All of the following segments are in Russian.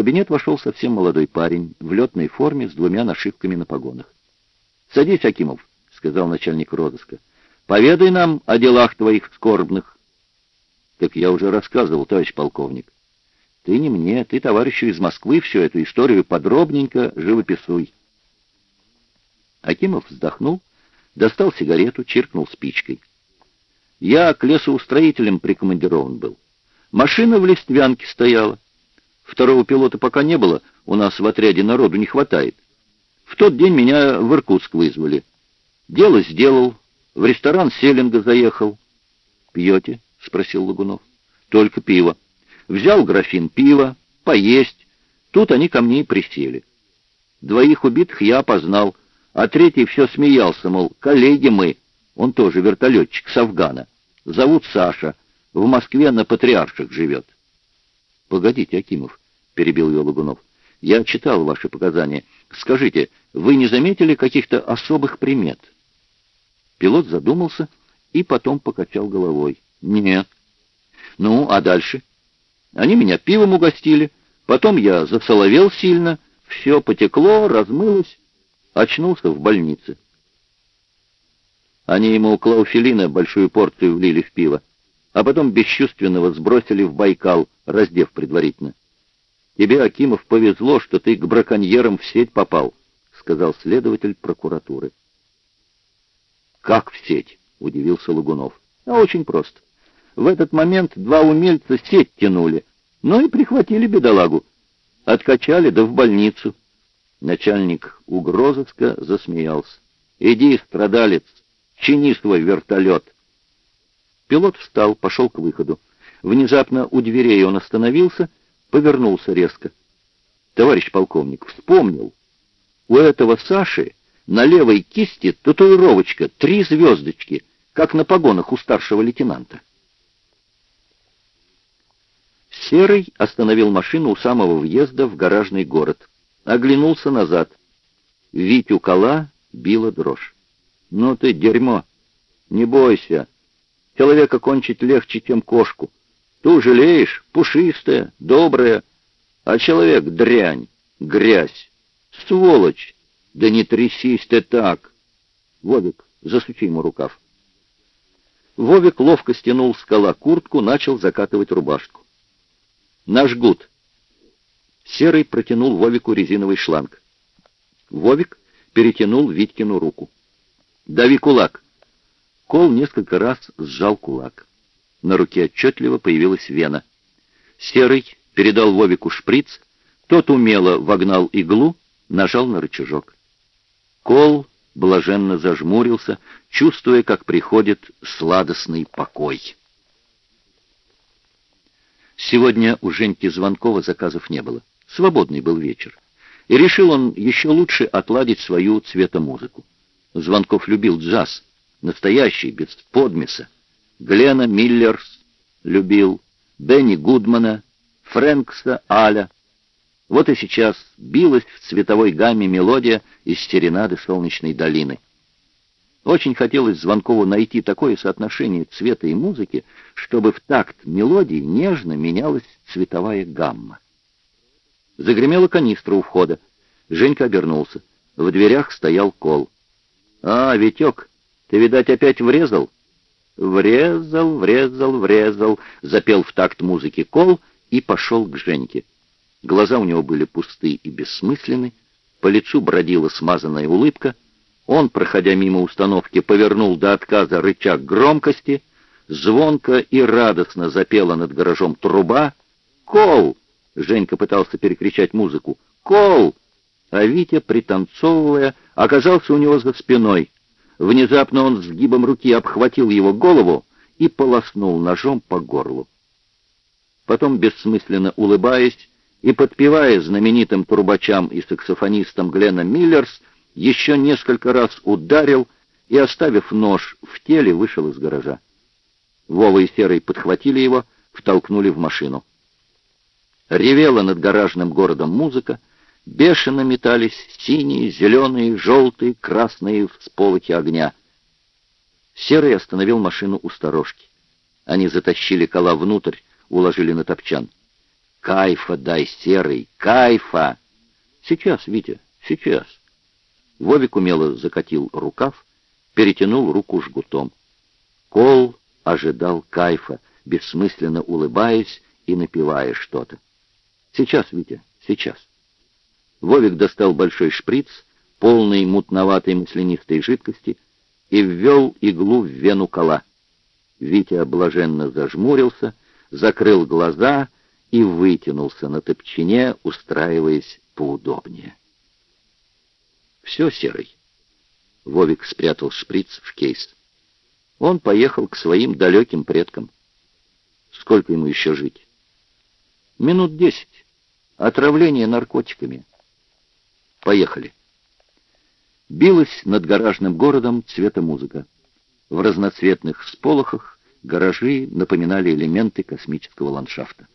кабинет вошел совсем молодой парень в летной форме с двумя нашивками на погонах. «Садись, Акимов», — сказал начальник розыска. «Поведай нам о делах твоих скорбных». «Так я уже рассказывал, товарищ полковник». «Ты не мне, ты товарищу из Москвы всю эту историю подробненько живописуй». Акимов вздохнул, достал сигарету, чиркнул спичкой. «Я к лесоустроителям прикомандирован был. Машина в Листвянке стояла. Второго пилота пока не было, у нас в отряде народу не хватает. В тот день меня в Иркутск вызвали. Дело сделал, в ресторан Селинга заехал. «Пьете?» — спросил Лагунов. «Только пиво. Взял графин пива, поесть. Тут они ко мне и присели. Двоих убитых я опознал, а третий все смеялся, мол, коллеги мы. Он тоже вертолетчик с Афгана. Зовут Саша. В Москве на Патриарших живет». «Погодите, Акимов», — перебил ее Лагунов. «Я читал ваши показания. Скажите, вы не заметили каких-то особых примет?» Пилот задумался и потом покачал головой. «Нет». «Ну, а дальше?» «Они меня пивом угостили, потом я засоловел сильно, все потекло, размылось, очнулся в больнице». Они ему клауфелина большую порцию влили в пиво а потом бесчувственного сбросили в Байкал, раздев предварительно. «Тебе, Акимов, повезло, что ты к браконьерам в сеть попал», — сказал следователь прокуратуры. «Как в сеть?» — удивился Лагунов. «А очень просто. В этот момент два умельца сеть тянули, ну и прихватили бедолагу. Откачали, да в больницу». Начальник угрозыска засмеялся. «Иди, страдалец, чини свой вертолет». Пилот встал, пошел к выходу. Внезапно у дверей он остановился, повернулся резко. «Товарищ полковник, вспомнил. У этого Саши на левой кисти татуировочка, три звездочки, как на погонах у старшего лейтенанта». Серый остановил машину у самого въезда в гаражный город. Оглянулся назад. Витю Кола била дрожь. «Ну ты дерьмо! Не бойся!» Человека кончить легче, чем кошку. Ту жалеешь, пушистая, добрая, а человек — дрянь, грязь, сволочь. Да не трясись ты так. Вовик, засучи ему рукав. Вовик ловко стянул с скала куртку, начал закатывать рубашку. «Наш гуд!» Серый протянул Вовику резиновый шланг. Вовик перетянул Витькину руку. «Дави кулак!» Кол несколько раз сжал кулак. На руке отчетливо появилась вена. Серый передал Вовику шприц, тот умело вогнал иглу, нажал на рычажок. Кол блаженно зажмурился, чувствуя, как приходит сладостный покой. Сегодня у Женьки Звонкова заказов не было. Свободный был вечер. И решил он еще лучше отладить свою цветомузыку. Звонков любил джаз — настоящий, без подмеса. Глена Миллерс любил, Бенни Гудмана, Фрэнкса Аля. Вот и сейчас билась в цветовой гамме мелодия из серенады солнечной долины. Очень хотелось Звонкову найти такое соотношение цвета и музыки, чтобы в такт мелодии нежно менялась цветовая гамма. Загремела канистра у входа. Женька обернулся. В дверях стоял кол. «А, Витек, ты, видать, опять врезал?» «Врезал, врезал, врезал», — запел в такт музыки кол и пошел к Женьке. Глаза у него были пусты и бессмысленны, по лицу бродила смазанная улыбка. Он, проходя мимо установки, повернул до отказа рычаг громкости, звонко и радостно запела над гаражом труба. «Кол!» — Женька пытался перекричать музыку. «Кол!» А Витя, пританцовывая, оказался у него за спиной — Внезапно он сгибом руки обхватил его голову и полоснул ножом по горлу. Потом, бессмысленно улыбаясь и подпевая знаменитым трубачам и саксофонистам Глена Миллерс, еще несколько раз ударил и, оставив нож в теле, вышел из гаража. Вова и Серый подхватили его, втолкнули в машину. Ревела над гаражным городом музыка, Бешено метались синие, зеленые, желтые, красные всполохи огня. Серый остановил машину у сторожки. Они затащили кола внутрь, уложили на топчан. Кайфа дай, серый, кайфа! Сейчас, Витя, сейчас. Вовик умело закатил рукав, перетянул руку жгутом. Кол ожидал кайфа, бессмысленно улыбаясь и напевая что-то. «Сейчас, Витя, сейчас». Вовик достал большой шприц, полный мутноватой маслянистой жидкости, и ввел иглу в вену кола. Витя блаженно зажмурился, закрыл глаза и вытянулся на топчине, устраиваясь поудобнее. «Все, Серый». Вовик спрятал шприц в кейс. Он поехал к своим далеким предкам. Сколько ему еще жить? Минут десять. Отравление наркотиками. Поехали. Билась над гаражным городом цветомузыка. В разноцветных сполохах гаражи напоминали элементы космического ландшафта.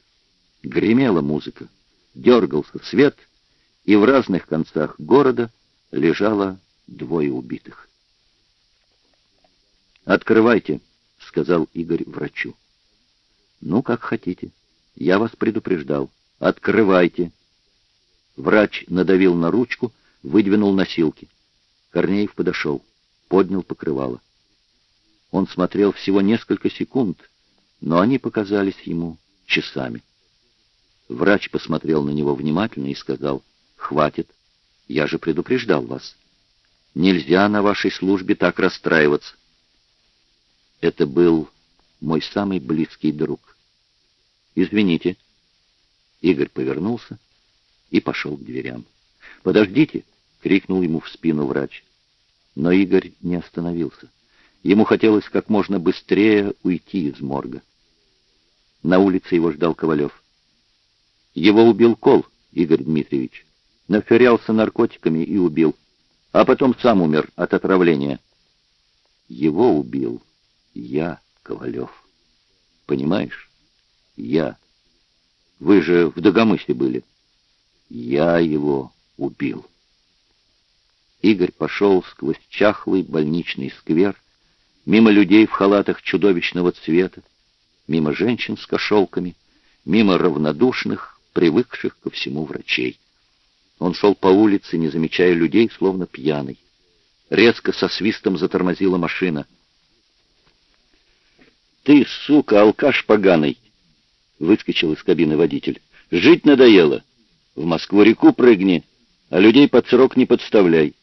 Гремела музыка, дергался свет, и в разных концах города лежало двое убитых. «Открывайте», — сказал Игорь врачу. «Ну, как хотите. Я вас предупреждал. Открывайте». Врач надавил на ручку, выдвинул носилки. Корнеев подошел, поднял покрывало. Он смотрел всего несколько секунд, но они показались ему часами. Врач посмотрел на него внимательно и сказал, «Хватит, я же предупреждал вас. Нельзя на вашей службе так расстраиваться. Это был мой самый близкий друг. Извините. Игорь повернулся и пошел к дверям. «Подождите!» — крикнул ему в спину врач. Но Игорь не остановился. Ему хотелось как можно быстрее уйти из морга. На улице его ждал Ковалев. Его убил Кол, Игорь Дмитриевич. Наферялся наркотиками и убил. А потом сам умер от отравления. Его убил я, Ковалев. Понимаешь? Я. Вы же в Дагомысе были. Я его убил. Игорь пошел сквозь чахлый больничный сквер, мимо людей в халатах чудовищного цвета, мимо женщин с кошелками, мимо равнодушных, привыкших ко всему врачей. Он шел по улице, не замечая людей, словно пьяный. Резко со свистом затормозила машина. «Ты, сука, алкаш поганый!» — выскочил из кабины водитель. «Жить надоело. В Москву-реку прыгни, а людей под срок не подставляй».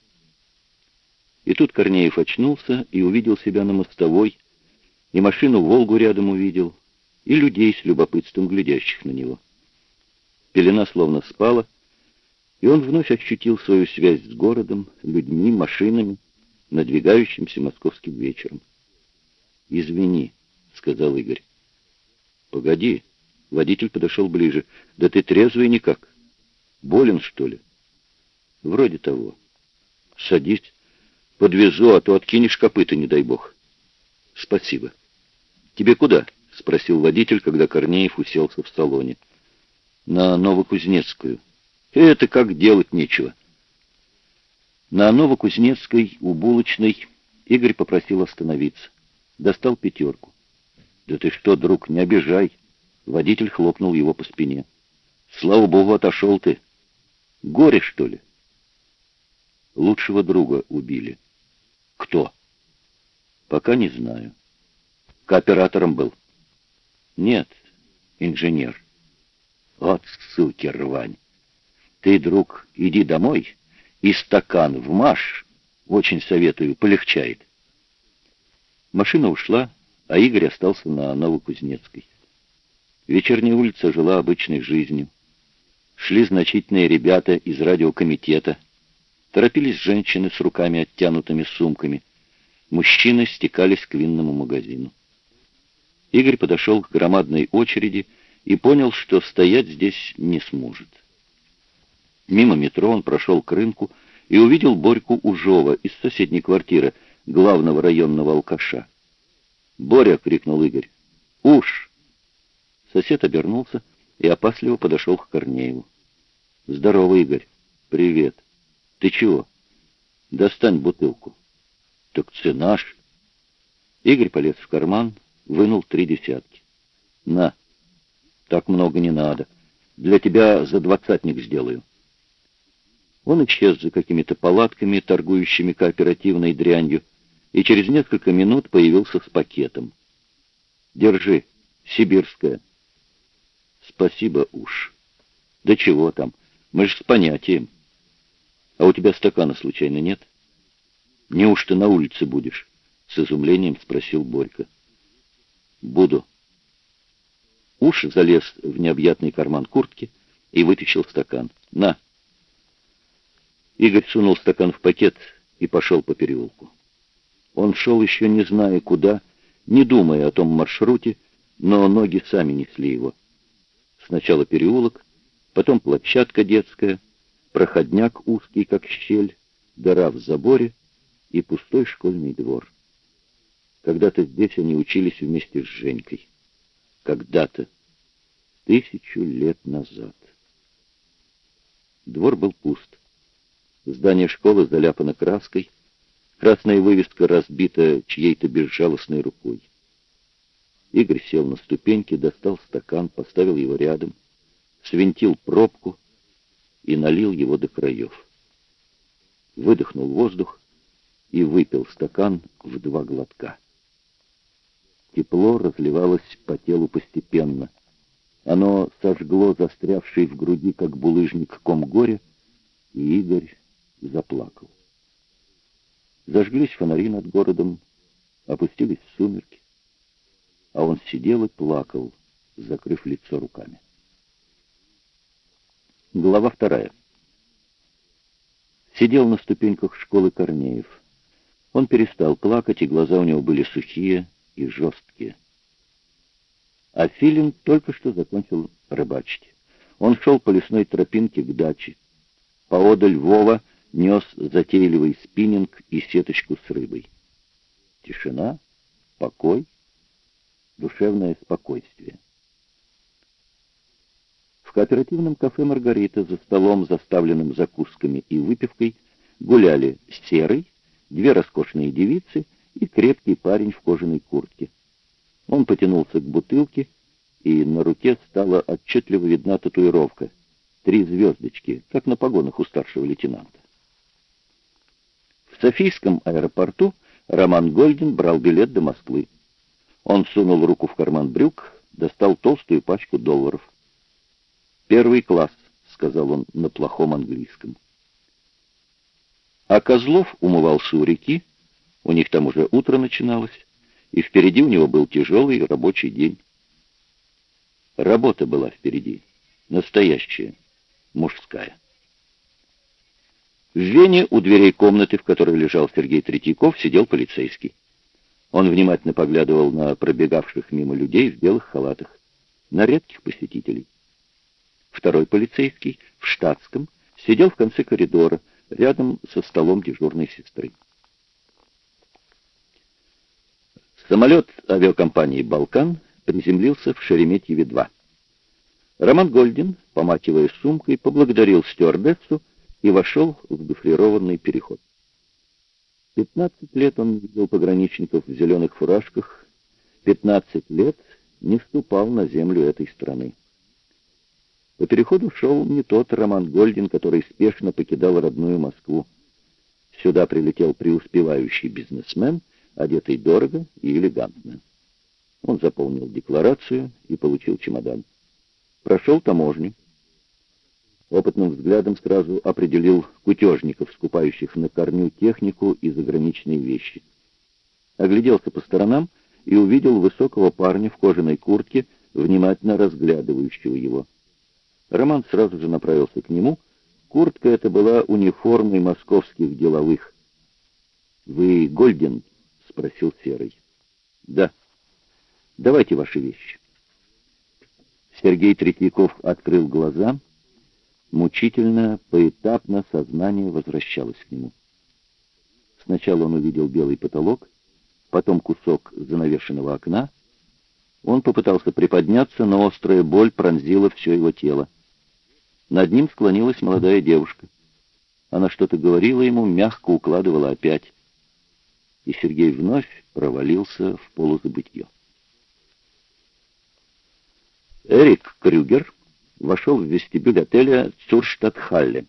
И тут Корнеев очнулся и увидел себя на мостовой, и машину «Волгу» рядом увидел, и людей с любопытством глядящих на него. Пелена словно спала, и он вновь ощутил свою связь с городом, людьми, машинами, надвигающимся московским вечером. «Извини», — сказал Игорь. «Погоди». Водитель подошел ближе. «Да ты трезвый никак. Болен, что ли?» «Вроде того». «Садись. Подвезу, а то откинешь копыта, не дай бог». «Спасибо». «Тебе куда?» — спросил водитель, когда Корнеев уселся в салоне. «На Новокузнецкую». «Это как делать нечего». На Новокузнецкой у булочной Игорь попросил остановиться. Достал пятерку. «Да ты что, друг, не обижай!» Водитель хлопнул его по спине. «Слава богу, отошел ты! Горе, что ли?» Лучшего друга убили. «Кто?» «Пока не знаю. Кооператором был?» «Нет, инженер». «Вот суки рвань! Ты, друг, иди домой и стакан вмажь, очень советую, полегчает». Машина ушла, а Игорь остался на Новокузнецкой. Вечерняя улица жила обычной жизнью. Шли значительные ребята из радиокомитета. Торопились женщины с руками оттянутыми сумками. Мужчины стекались к винному магазину. Игорь подошел к громадной очереди и понял, что стоять здесь не сможет. Мимо метро он прошел к рынку и увидел Борьку Ужова из соседней квартиры, главного районного алкаша. «Боря!» — крикнул Игорь. «Уж!» Сосед обернулся и опасливо подошел к Корнееву. «Здорово, Игорь!» «Привет!» «Ты чего?» «Достань бутылку». «Так цена ж!» Игорь полез в карман, вынул три десятки. «На!» «Так много не надо. Для тебя за двадцатник сделаю». Он исчез за какими-то палатками, торгующими кооперативной дрянью, и через несколько минут появился с пакетом. «Держи, сибирская». «Спасибо уж». «Да чего там, мы же с понятием». «А у тебя стакана случайно нет?» «Неужто на улице будешь?» — с изумлением спросил Борька. «Буду». Уж залез в необъятный карман куртки и вытащил стакан. «На!» Игорь сунул стакан в пакет и пошел по переулку. Он шел еще не зная куда, не думая о том маршруте, но ноги сами несли его. Сначала переулок, потом площадка детская, проходняк узкий, как щель, дыра в заборе и пустой школьный двор. Когда-то здесь они учились вместе с Женькой. Когда-то, тысячу лет назад. Двор был пуст. Здание школы заляпано краской, красная вывеска разбита чьей-то безжалостной рукой. Игорь сел на ступеньки, достал стакан, поставил его рядом, свинтил пробку и налил его до краев. Выдохнул воздух и выпил стакан в два глотка. Тепло разливалось по телу постепенно. Оно сожгло застрявший в груди, как булыжник, ком горя, и Игорь заплакал. Зажглись фонари над городом, опустились сумерки, а он сидел и плакал, закрыв лицо руками. Глава вторая. Сидел на ступеньках школы Корнеев. Он перестал плакать, и глаза у него были сухие и жесткие. А Филин только что закончил рыбачить. Он шел по лесной тропинке к даче. Поодаль Вова нес затейливый спиннинг и сеточку с рыбой. Тишина, покой, душевное спокойствие. В кооперативном кафе «Маргарита» за столом, заставленным закусками и выпивкой, гуляли серый, две роскошные девицы и крепкий парень в кожаной куртке. Он потянулся к бутылке, и на руке стала отчетливо видна татуировка — три звездочки, как на погонах у старшего лейтенанта. В Софийском аэропорту Роман Гольдин брал билет до Москвы. Он сунул руку в карман брюк, достал толстую пачку долларов. «Первый класс», — сказал он на плохом английском. А Козлов умывался у реки, у них там уже утро начиналось, и впереди у него был тяжелый рабочий день. Работа была впереди, настоящая, мужская. В Вене у дверей комнаты, в которой лежал Сергей Третьяков, сидел полицейский. Он внимательно поглядывал на пробегавших мимо людей в белых халатах, на редких посетителей. Второй полицейский, в штатском, сидел в конце коридора, рядом со столом дежурной сестры. Самолет авиакомпании «Балкан» приземлился в Шереметьеве-2. Роман Гольдин, помакивая сумкой, поблагодарил стюардессу и вошел в гофрированный переход. Пятнадцать лет он видел пограничников в зеленых фуражках, пятнадцать лет не ступал на землю этой страны. По переходу шел не тот Роман Гольдин, который спешно покидал родную Москву. Сюда прилетел преуспевающий бизнесмен, одетый дорого и элегантно. Он заполнил декларацию и получил чемодан. Прошел таможню. Опытным взглядом сразу определил кутежников, скупающих на корню технику и заграничные вещи. Огляделся по сторонам и увидел высокого парня в кожаной куртке, внимательно разглядывающего его. Роман сразу же направился к нему. Куртка эта была униформой московских деловых. «Вы Гольден?» — спросил Серый. «Да. Давайте ваши вещи». Сергей Третьяков открыл глаза. Мучительно, поэтапно сознание возвращалось к нему. Сначала он увидел белый потолок, потом кусок занавешенного окна. Он попытался приподняться, но острая боль пронзила все его тело. Над ним склонилась молодая девушка. Она что-то говорила ему, мягко укладывала опять. И Сергей вновь провалился в полузабытье. Эрик Крюгер вошел в вестибюль отеля Цурштадтхалле.